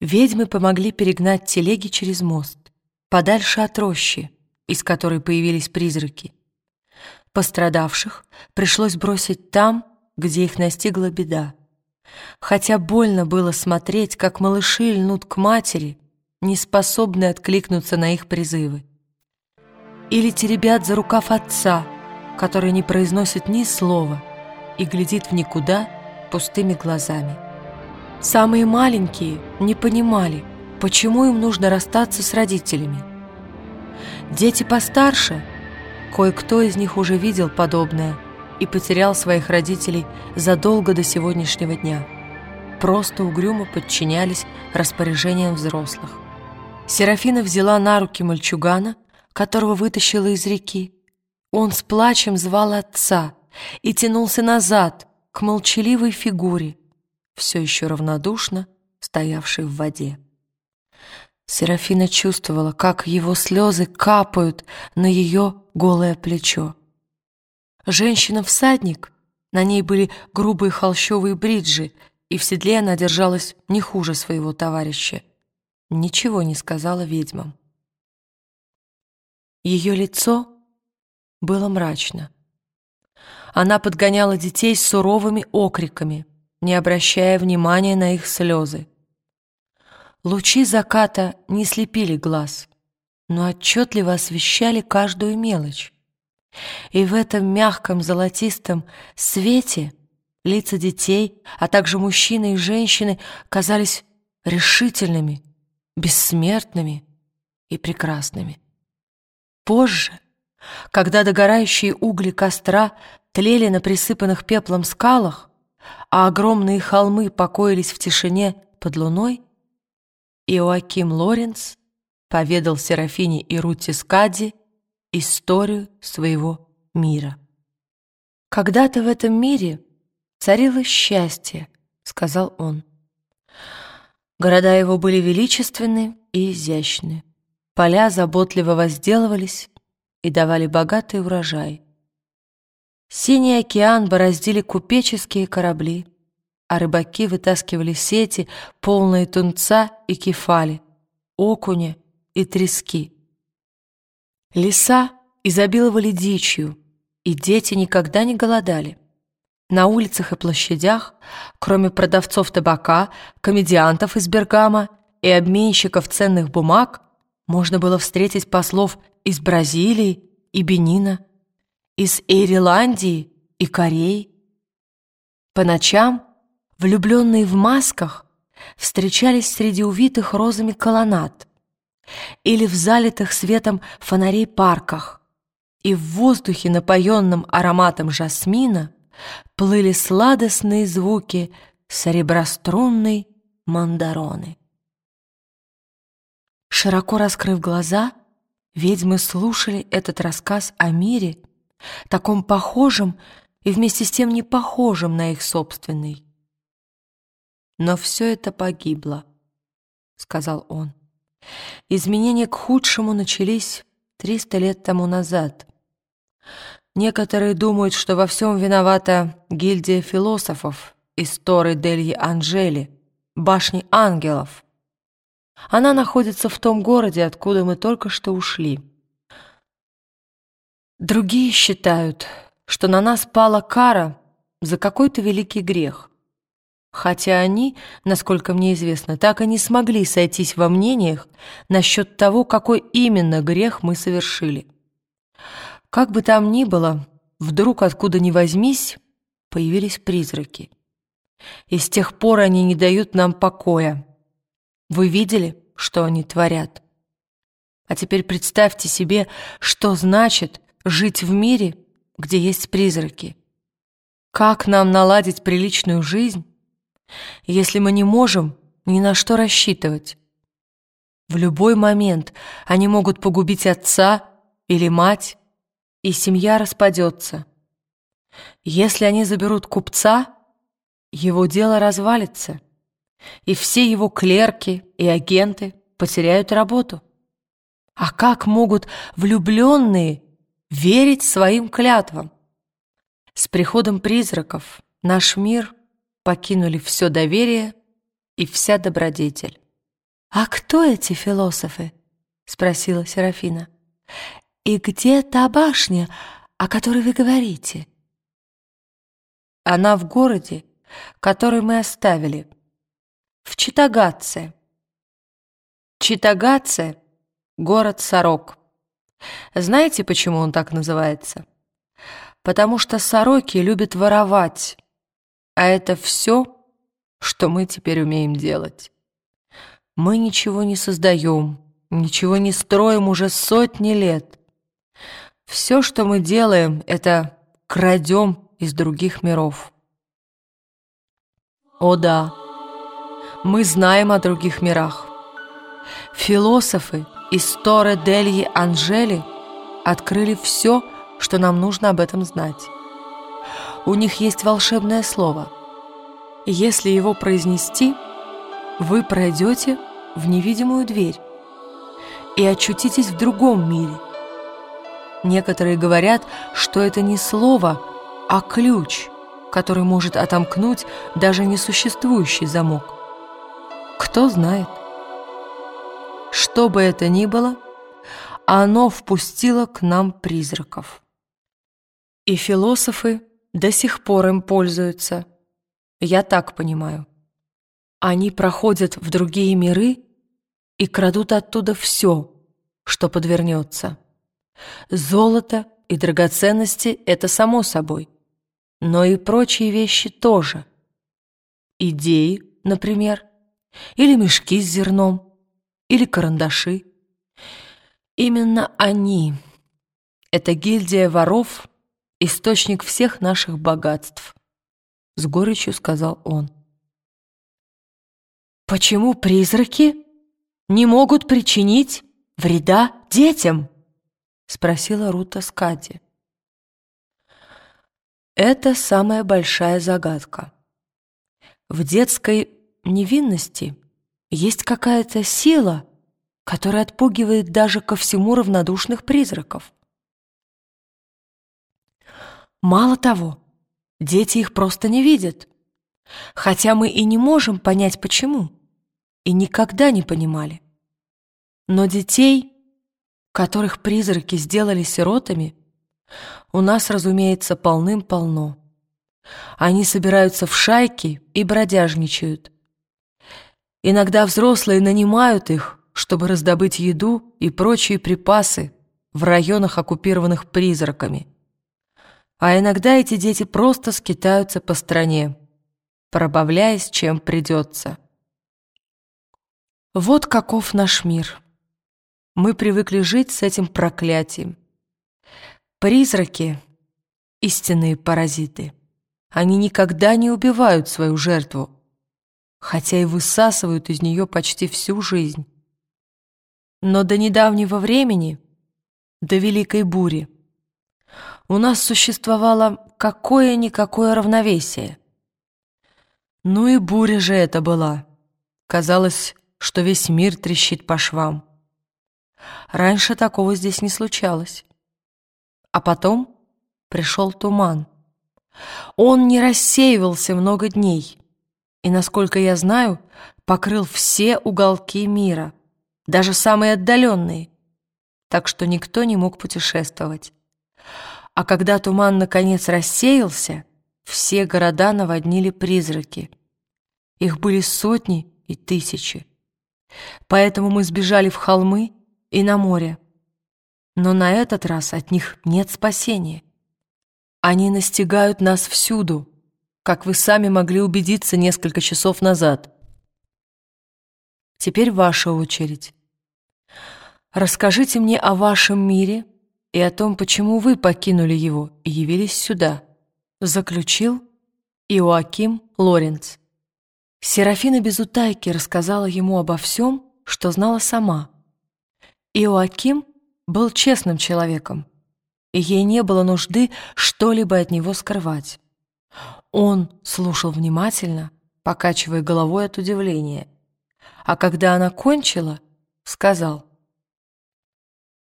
Ведьмы помогли перегнать телеги через мост, подальше от рощи, из которой появились призраки. Пострадавших пришлось бросить там, где их настигла беда. Хотя больно было смотреть, как малыши льнут к матери, не способные откликнуться на их призывы. Или теребят за рукав отца, который не произносит ни слова и глядит в никуда пустыми глазами. Самые маленькие не понимали, почему им нужно расстаться с родителями. Дети постарше, кое-кто из них уже видел подобное и потерял своих родителей задолго до сегодняшнего дня. Просто угрюмо подчинялись распоряжениям взрослых. Серафина взяла на руки мальчугана, которого вытащила из реки. Он с плачем звал отца и тянулся назад к молчаливой фигуре, все еще равнодушно стоявшей в воде. Серафина чувствовала, как его слезы капают на ее голое плечо. Женщина-всадник, на ней были грубые холщовые бриджи, и в седле она держалась не хуже своего товарища. Ничего не сказала ведьмам. Ее лицо было мрачно. Она подгоняла детей суровыми окриками — не обращая внимания на их слезы. Лучи заката не слепили глаз, но отчетливо освещали каждую мелочь. И в этом мягком золотистом свете лица детей, а также мужчины и женщины казались решительными, бессмертными и прекрасными. Позже, когда догорающие угли костра тлели на присыпанных пеплом скалах, а огромные холмы покоились в тишине под луной, Иоаким Лоренц поведал Серафине и Рути Скади историю своего мира. «Когда-то в этом мире царило счастье», — сказал он. Города его были величественны и изящны. Поля заботливо возделывались и давали богатый урожай. Синий океан бороздили купеческие корабли, а рыбаки вытаскивали сети, полные тунца и кефали, окуня и трески. Леса изобиловали дичью, и дети никогда не голодали. На улицах и площадях, кроме продавцов табака, комедиантов из Бергама и обменщиков ценных бумаг, можно было встретить послов из Бразилии и Бенина из Ирландии и Кореи. По ночам влюбленные в масках встречались среди увитых розами колоннад или в залитых светом фонарей парках, и в воздухе, напоенном ароматом жасмина, плыли сладостные звуки сереброструнной мандароны. Широко раскрыв глаза, ведьмы слушали этот рассказ о мире, таком похожем и вместе с тем не похожем на их собственный. «Но все это погибло», — сказал он. «Изменения к худшему начались триста лет тому назад. Некоторые думают, что во всем виновата гильдия философов из Торы Дельи Анжели, башни ангелов. Она находится в том городе, откуда мы только что ушли». Другие считают, что на нас пала кара за какой-то великий грех. Хотя они, насколько мне известно, так и не смогли сойтись во мнениях насчет того, какой именно грех мы совершили. Как бы там ни было, вдруг откуда ни возьмись, появились призраки. И с тех пор они не дают нам покоя. Вы видели, что они творят? А теперь представьте себе, что значит жить в мире, где есть призраки? Как нам наладить приличную жизнь, если мы не можем ни на что рассчитывать? В любой момент они могут погубить отца или мать, и семья распадется. Если они заберут купца, его дело развалится, и все его клерки и агенты потеряют работу. А как могут влюбленные верить своим клятвам. С приходом призраков наш мир покинули все доверие и вся добродетель. «А кто эти философы?» — спросила Серафина. «И где та башня, о которой вы говорите?» «Она в городе, который мы оставили, в Читагаце. Читагаце — город сорок. Знаете, почему он так называется? Потому что сороки любят воровать, а это все, что мы теперь умеем делать. Мы ничего не создаем, ничего не строим уже сотни лет. Все, что мы делаем, это крадем из других миров. О да, мы знаем о других мирах. Философы из Торе Дельи Анжели открыли все, что нам нужно об этом знать. У них есть волшебное слово. Если его произнести, вы пройдете в невидимую дверь и очутитесь в другом мире. Некоторые говорят, что это не слово, а ключ, который может отомкнуть даже несуществующий замок. Кто знает? Что бы это ни было, оно впустило к нам призраков. И философы до сих пор им пользуются. Я так понимаю. Они проходят в другие миры и крадут оттуда все, что подвернется. Золото и драгоценности — это само собой, но и прочие вещи тоже. Идеи, например, или мешки с зерном, или карандаши. Именно они, эта гильдия воров, источник всех наших богатств, с горечью сказал он. Почему призраки не могут причинить вреда детям? Спросила Рута Скади. Это самая большая загадка. В детской невинности есть какая-то сила, которая отпугивает даже ко всему равнодушных призраков. Мало того, дети их просто не видят, хотя мы и не можем понять, почему, и никогда не понимали. Но детей, которых призраки сделали сиротами, у нас, разумеется, полным-полно. Они собираются в шайки и бродяжничают. Иногда взрослые нанимают их, чтобы раздобыть еду и прочие припасы в районах, оккупированных призраками. А иногда эти дети просто скитаются по стране, пробавляясь, чем придется. Вот каков наш мир. Мы привыкли жить с этим проклятием. Призраки — истинные паразиты. Они никогда не убивают свою жертву, хотя и высасывают из нее почти всю жизнь. Но до недавнего времени, до Великой Бури, у нас существовало какое-никакое равновесие. Ну и буря же это была. Казалось, что весь мир трещит по швам. Раньше такого здесь не случалось. А потом пришел туман. Он не рассеивался много дней и, насколько я знаю, покрыл все уголки мира, даже самые отдаленные, так что никто не мог путешествовать. А когда туман наконец рассеялся, все города наводнили призраки. Их были сотни и тысячи. Поэтому мы сбежали в холмы и на море. Но на этот раз от них нет спасения. Они настигают нас всюду, как вы сами могли убедиться несколько часов назад. Теперь ваша очередь. Расскажите мне о вашем мире и о том, почему вы покинули его и явились сюда. Заключил Иоаким Лоренц. Серафина без утайки рассказала ему обо всем, что знала сама. Иоаким был честным человеком, и ей не было нужды что-либо от него скрывать. Он слушал внимательно, покачивая головой от удивления, а когда она кончила, сказал,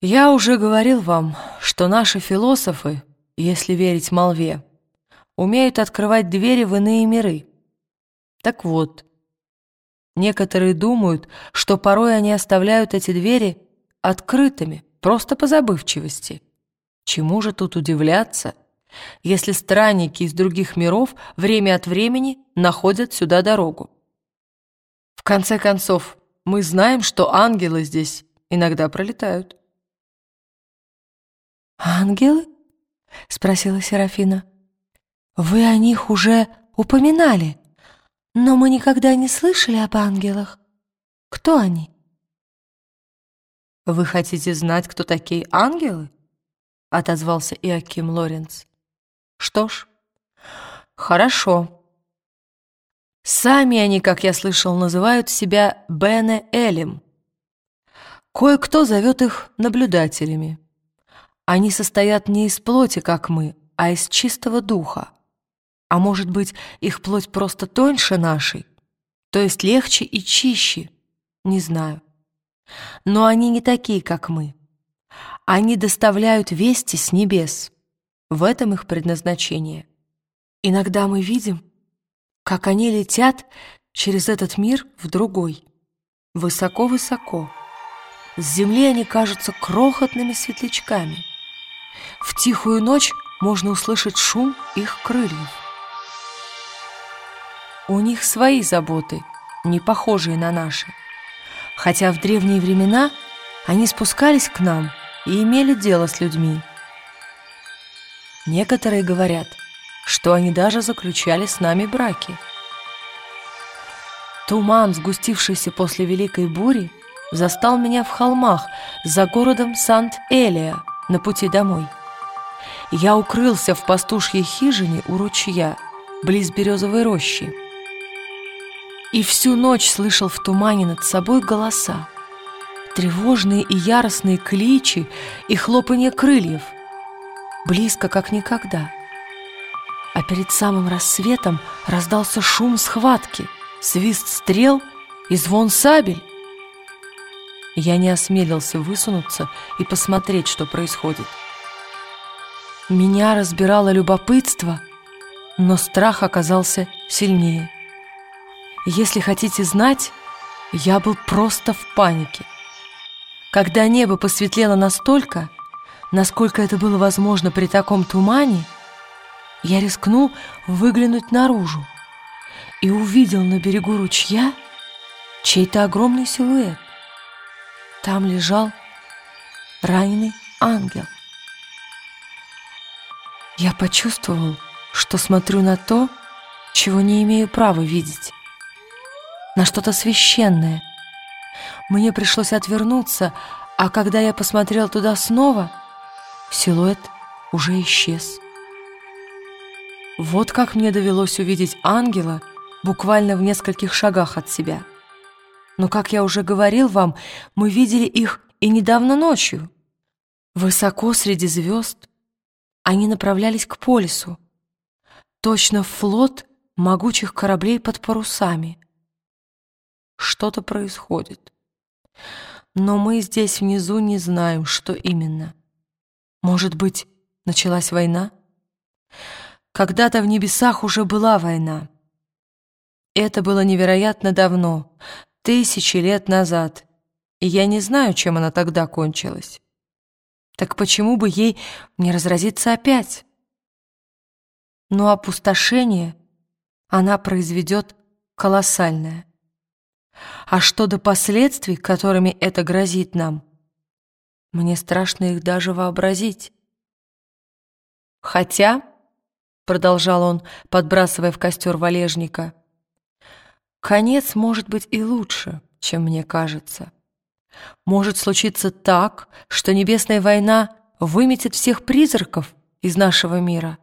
«Я уже говорил вам, что наши философы, если верить молве, умеют открывать двери в иные миры. Так вот, Некоторые думают, что порой они оставляют эти двери открытыми, просто по забывчивости. Чему же тут удивляться, если странники из других миров время от времени находят сюда дорогу? В конце концов, мы знаем, что ангелы здесь иногда пролетают. «Ангелы?» — спросила Серафина. «Вы о них уже упоминали, но мы никогда не слышали об ангелах. Кто они?» «Вы хотите знать, кто такие ангелы?» — отозвался Иаким Лоренц. «Что ж, хорошо. Сами они, как я слышал, называют себя Бене Элем. Кое-кто зовет их наблюдателями. Они состоят не из плоти, как мы, а из чистого духа. А может быть, их плоть просто тоньше нашей, то есть легче и чище, не знаю. Но они не такие, как мы. Они доставляют вести с небес. В этом их предназначение. Иногда мы видим, как они летят через этот мир в другой, высоко-высоко. С земли они кажутся крохотными светлячками. В тихую ночь можно услышать шум их крыльев. У них свои заботы, не похожие на наши. Хотя в древние времена они спускались к нам и имели дело с людьми. Некоторые говорят, что они даже заключали с нами браки. Туман, сгустившийся после Великой бури, застал меня в холмах за городом Сант-Элия на пути домой. Я укрылся в пастушьей хижине у ручья, близ березовой рощи. И всю ночь слышал в тумане над собой голоса, тревожные и яростные кличи и хлопанье крыльев, близко как никогда. А перед самым рассветом раздался шум схватки, свист стрел и звон сабель. Я не осмелился высунуться и посмотреть, что происходит. Меня разбирало любопытство, но страх оказался сильнее. Если хотите знать, я был просто в панике. Когда небо посветлело настолько, насколько это было возможно при таком тумане, я рискнул выглянуть наружу и увидел на берегу ручья чей-то огромный силуэт. Там лежал раненый ангел. Я почувствовал, что смотрю на то, чего не имею права видеть, на что-то священное. Мне пришлось отвернуться, а когда я посмотрел туда снова, силуэт уже исчез. Вот как мне довелось увидеть ангела буквально в нескольких шагах от себя. Но, как я уже говорил вам, мы видели их и недавно ночью. Высоко среди звезд, они направлялись к полюсу, точно флот могучих кораблей под парусами. Что-то происходит. Но мы здесь внизу не знаем, что именно. Может быть, началась война? Когда-то в небесах уже была война. Это было невероятно давно, тысячи лет назад, и я не знаю, чем она тогда кончилась. Так почему бы ей не разразиться опять? Но опустошение она произведет колоссальное. А что до последствий, которыми это грозит нам? Мне страшно их даже вообразить. Хотя, — продолжал он, подбрасывая в костер валежника, — конец может быть и лучше, чем мне кажется. Может случиться так, что небесная война выметит всех призраков из нашего мира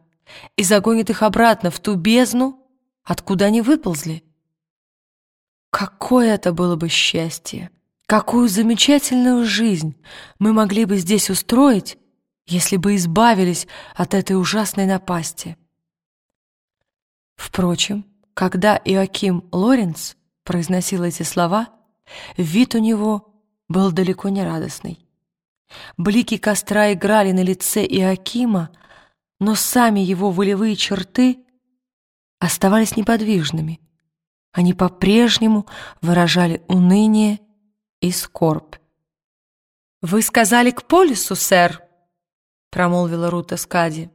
и загонит их обратно в ту бездну, откуда они выползли. Какое это было бы счастье! Какую замечательную жизнь мы могли бы здесь устроить, если бы избавились от этой ужасной напасти. Впрочем, когда Иоаким Лоренц произносил эти слова, вид у него был далеко не радостный. Блики костра играли на лице Иакима, но сами его волевые черты оставались неподвижными. они по-прежнему выражали уныние и скорбь. «Вы сказали к полюсу, сэр», — промолвила Рута Скади.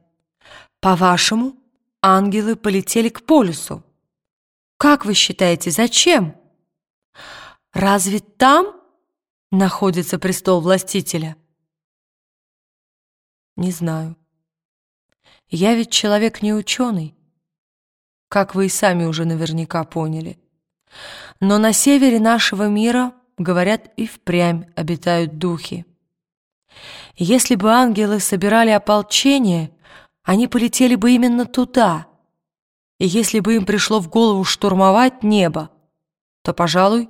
«По-вашему, ангелы полетели к полюсу. Как вы считаете, зачем? Разве там находится престол властителя?» «Не знаю. Я ведь человек не ученый, как вы и сами уже наверняка поняли. Но на севере нашего мира, говорят, и впрямь обитают духи. Если бы ангелы собирали ополчение, они полетели бы именно туда. И если бы им пришло в голову штурмовать небо, то, пожалуй,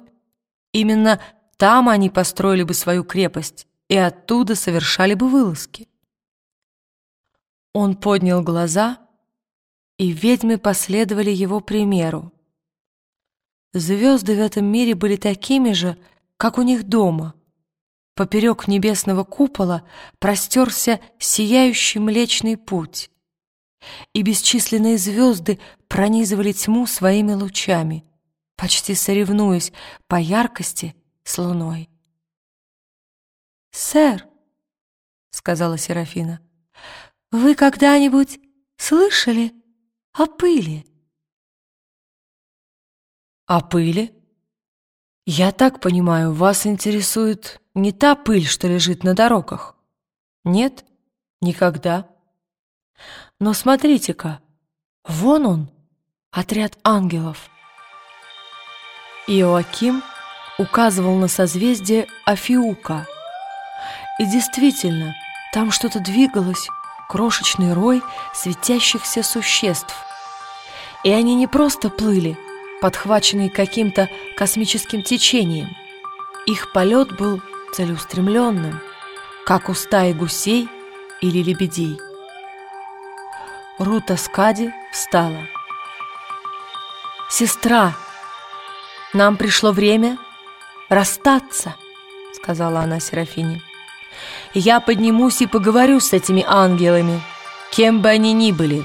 именно там они построили бы свою крепость и оттуда совершали бы вылазки. Он поднял глаза, и ведьмы последовали его примеру. Звезды в этом мире были такими же, как у них дома. Поперек небесного купола простерся сияющий Млечный Путь, и бесчисленные звезды пронизывали тьму своими лучами, почти соревнуясь по яркости с луной. «Сэр», — сказала Серафина, — вы когда-нибудь слышали о пыли? О пыли? Я так понимаю, вас интересует не та пыль, что лежит на дорогах? Нет, никогда. Но смотрите-ка, вон он, отряд ангелов. Иоаким указывал на созвездие Афиука. И действительно, там что-то двигалось, крошечный рой светящихся существ. И они не просто плыли, подхваченные каким-то космическим течением. Их полет был целеустремленным, как у стаи гусей или лебедей. Рута Скади встала. «Сестра, нам пришло время расстаться», — сказала она Серафине я поднимусь и поговорю с этими ангелами, кем бы они ни были.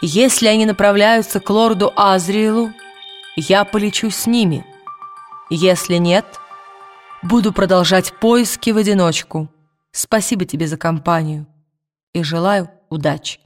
Если они направляются к лорду Азриэлу, я полечу с ними. Если нет, буду продолжать поиски в одиночку. Спасибо тебе за компанию и желаю удачи.